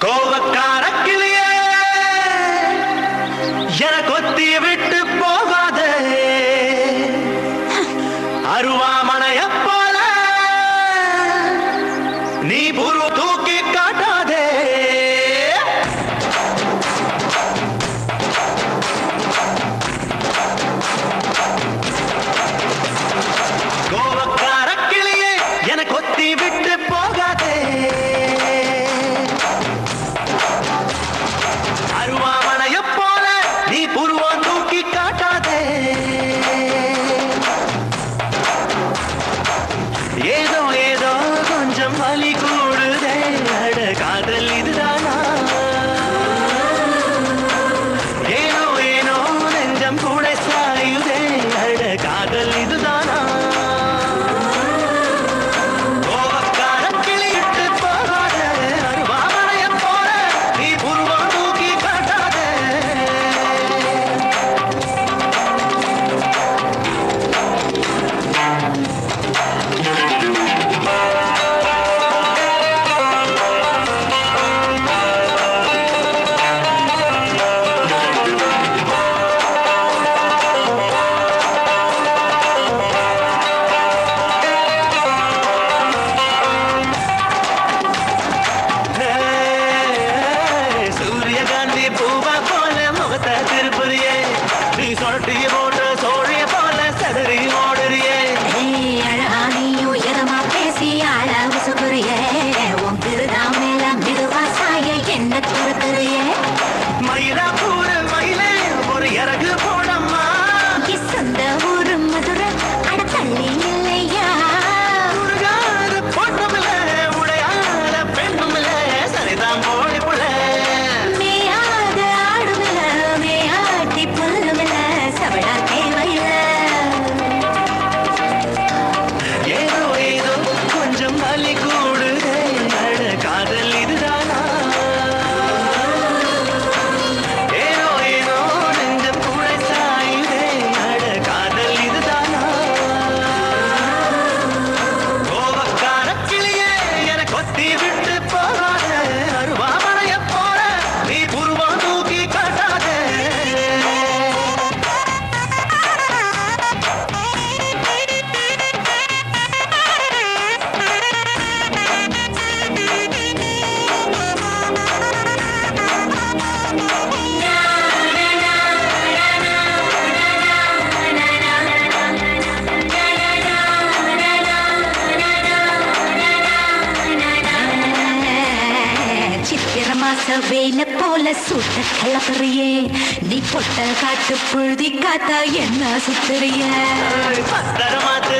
Call the cops. 你的道。रही है मयूरा फूल காத்த வேலை போல சுட்ட கிளப்புறியே. நீ பொட்ட காட்டு புழுதி காத்தா என்ன சுத்துறிய? பத்திரமாத்து